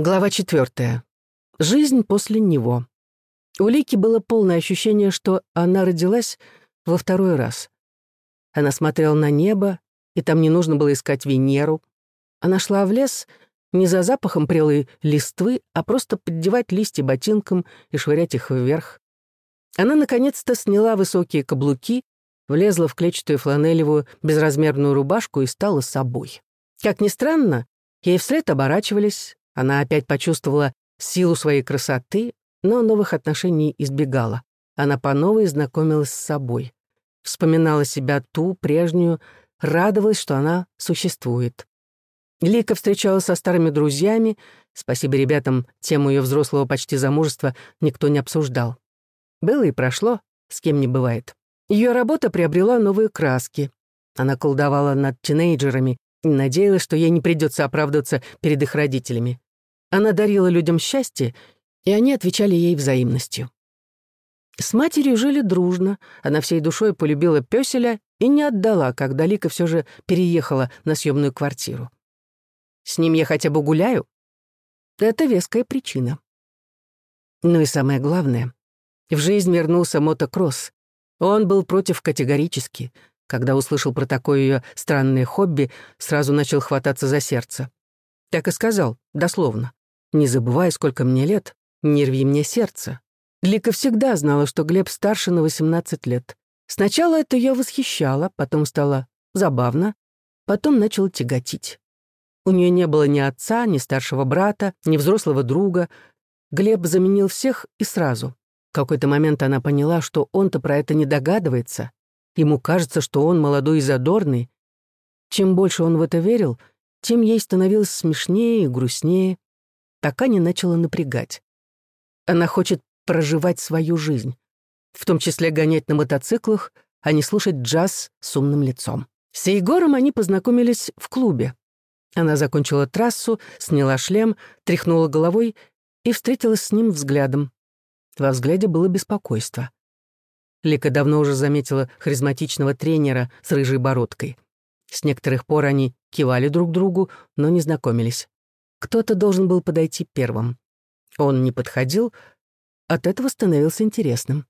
Глава четвертая. Жизнь после него. У Лики было полное ощущение, что она родилась во второй раз. Она смотрела на небо, и там не нужно было искать Венеру. Она шла в лес не за запахом прелой листвы, а просто поддевать листья ботинком и швырять их вверх. Она наконец-то сняла высокие каблуки, влезла в клетчатую фланелевую безразмерную рубашку и стала собой. Как ни странно, ей вслед оборачивались, она опять почувствовала силу своей красоты, но новых отношений избегала. Она по новой знакомилась с собой. Вспоминала себя ту, прежнюю, радовалась, что она существует. Лика встречалась со старыми друзьями. Спасибо ребятам, тему ее взрослого почти замужества никто не обсуждал. Было и прошло, с кем не бывает. Ее работа приобрела новые краски. Она колдовала над тинейджерами и надеялась, что ей не придется оправдываться перед их родителями. Она дарила людям счастье, и они отвечали ей взаимностью. С матерью жили дружно, она всей душой полюбила пёселя и не отдала, когда Лика все же переехала на съемную квартиру. С ним я хотя бы гуляю? Это веская причина. Ну и самое главное, в жизнь вернулся мотокросс. Он был против категорически. Когда услышал про такое ее странное хобби, сразу начал хвататься за сердце. Так и сказал, дословно. Не забывай, сколько мне лет, не рви мне сердце. Лика всегда знала, что Глеб старше на 18 лет. Сначала это ее восхищало, потом стало забавно, потом начало тяготить. У нее не было ни отца, ни старшего брата, ни взрослого друга. Глеб заменил всех и сразу. В какой-то момент она поняла, что он-то про это не догадывается. Ему кажется, что он молодой и задорный. Чем больше он в это верил, тем ей становилось смешнее и грустнее пока не начала напрягать. Она хочет проживать свою жизнь, в том числе гонять на мотоциклах, а не слушать джаз с умным лицом. С Егором они познакомились в клубе. Она закончила трассу, сняла шлем, тряхнула головой и встретилась с ним взглядом. Во взгляде было беспокойство. Лика давно уже заметила харизматичного тренера с рыжей бородкой. С некоторых пор они кивали друг другу, но не знакомились. Кто-то должен был подойти первым. Он не подходил, от этого становился интересным.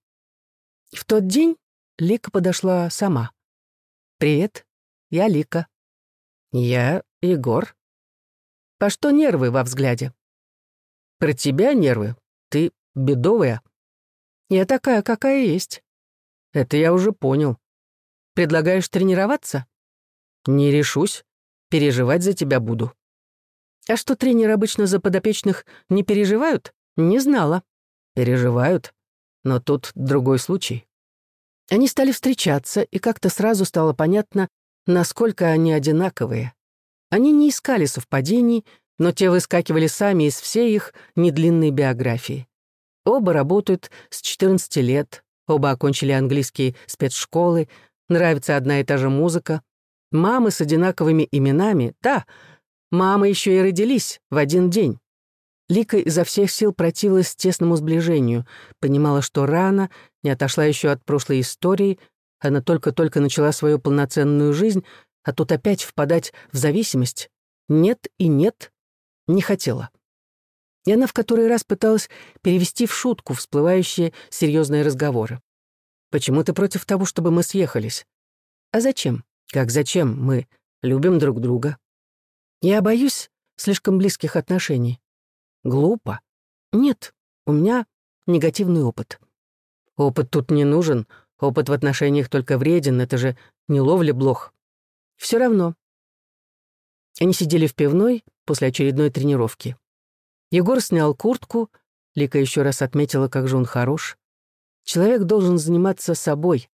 В тот день Лика подошла сама. «Привет, я Лика». «Я Егор». «По что нервы во взгляде?» «Про тебя нервы. Ты бедовая». «Я такая, какая есть». «Это я уже понял». «Предлагаешь тренироваться?» «Не решусь. Переживать за тебя буду». А что тренеры обычно за подопечных не переживают? Не знала. Переживают. Но тут другой случай. Они стали встречаться, и как-то сразу стало понятно, насколько они одинаковые. Они не искали совпадений, но те выскакивали сами из всей их недлинной биографии. Оба работают с 14 лет, оба окончили английские спецшколы, нравится одна и та же музыка. Мамы с одинаковыми именами, да, Мамы еще и родились в один день. Лика изо всех сил противилась тесному сближению, понимала, что рано, не отошла еще от прошлой истории, она только-только начала свою полноценную жизнь, а тут опять впадать в зависимость. Нет и нет, не хотела. И она в который раз пыталась перевести в шутку всплывающие серьезные разговоры. «Почему ты против того, чтобы мы съехались?» «А зачем?» «Как зачем? Мы любим друг друга». Я боюсь слишком близких отношений. Глупо. Нет, у меня негативный опыт. Опыт тут не нужен. Опыт в отношениях только вреден. Это же не ловля блох. Все равно. Они сидели в пивной после очередной тренировки. Егор снял куртку. Лика еще раз отметила, как же он хорош. Человек должен заниматься собой.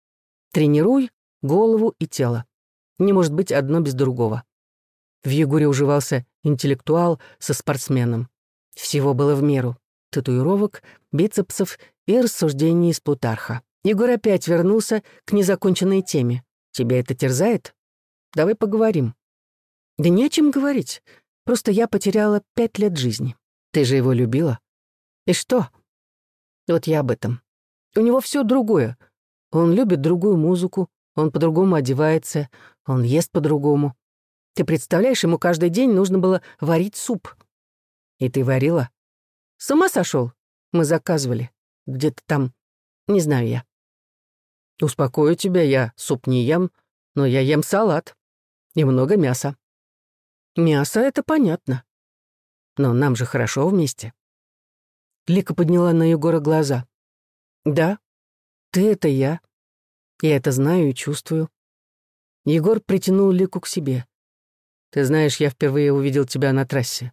Тренируй голову и тело. Не может быть одно без другого. В Егоре уживался интеллектуал со спортсменом. Всего было в меру. Татуировок, бицепсов и рассуждений из Плутарха. Егор опять вернулся к незаконченной теме. «Тебя это терзает? Давай поговорим». «Да не о чем говорить. Просто я потеряла пять лет жизни. Ты же его любила. И что?» Вот я об этом. У него все другое. Он любит другую музыку, он по-другому одевается, он ест по-другому. Ты представляешь, ему каждый день нужно было варить суп. И ты варила? С ума сошел? Мы заказывали. Где-то там. Не знаю я. Успокою тебя, я суп не ем, но я ем салат. И много мяса. Мясо — это понятно. Но нам же хорошо вместе. Лика подняла на Егора глаза. Да, ты — это я. Я это знаю и чувствую. Егор притянул Лику к себе. Ты знаешь, я впервые увидел тебя на трассе.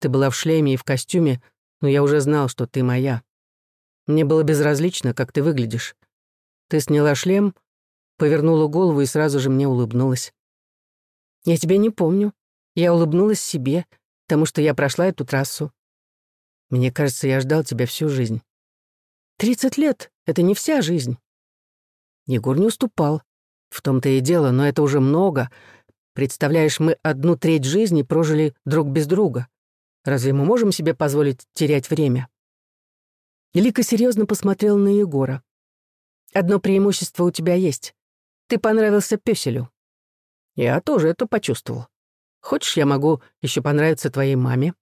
Ты была в шлеме и в костюме, но я уже знал, что ты моя. Мне было безразлично, как ты выглядишь. Ты сняла шлем, повернула голову и сразу же мне улыбнулась. Я тебя не помню. Я улыбнулась себе, потому что я прошла эту трассу. Мне кажется, я ждал тебя всю жизнь. Тридцать лет — это не вся жизнь. Егор не уступал. В том-то и дело, но это уже много. Представляешь, мы одну треть жизни прожили друг без друга. Разве мы можем себе позволить терять время? Лика серьезно посмотрела на Егора. «Одно преимущество у тебя есть. Ты понравился Пёселю». «Я тоже это почувствовал. Хочешь, я могу еще понравиться твоей маме?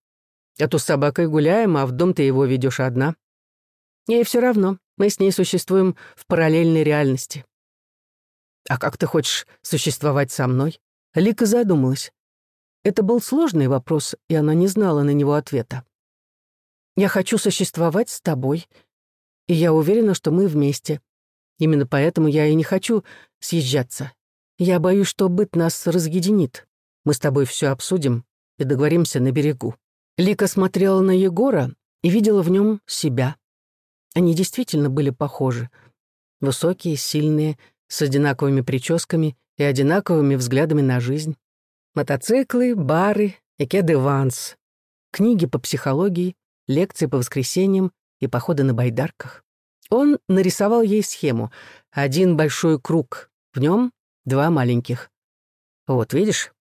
А то с собакой гуляем, а в дом ты его ведешь одна. Ей все равно, мы с ней существуем в параллельной реальности». «А как ты хочешь существовать со мной?» Лика задумалась. Это был сложный вопрос, и она не знала на него ответа. Я хочу существовать с тобой, и я уверена, что мы вместе. Именно поэтому я и не хочу съезжаться. Я боюсь, что быт нас разъединит. Мы с тобой все обсудим и договоримся на берегу». Лика смотрела на Егора и видела в нем себя. Они действительно были похожи. Высокие, сильные, с одинаковыми прическами и одинаковыми взглядами на жизнь. Мотоциклы, бары и кеды Ванс. Книги по психологии, лекции по воскресеньям и походы на байдарках. Он нарисовал ей схему. Один большой круг, в нем два маленьких. Вот видишь,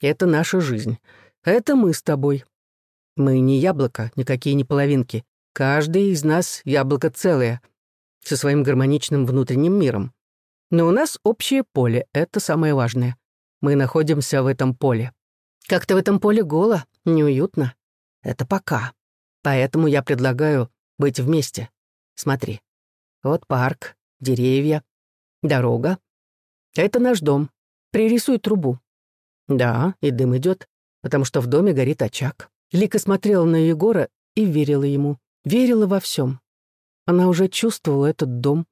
это наша жизнь. Это мы с тобой. Мы не яблоко, никакие не половинки. Каждый из нас яблоко целое, со своим гармоничным внутренним миром. Но у нас общее поле, это самое важное. Мы находимся в этом поле. Как-то в этом поле голо, неуютно. Это пока. Поэтому я предлагаю быть вместе. Смотри. Вот парк, деревья, дорога. Это наш дом. Пририсуй трубу. Да, и дым идет, потому что в доме горит очаг. Лика смотрела на Егора и верила ему. Верила во всем. Она уже чувствовала этот дом,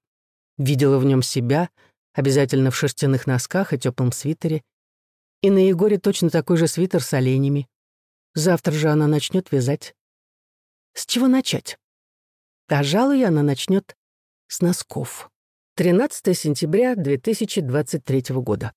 видела в нем себя, обязательно в шерстяных носках и теплом свитере. И на Егоре точно такой же свитер с оленями. Завтра же она начнет вязать. С чего начать? Пожалуй, она начнет с носков. 13 сентября 2023 года.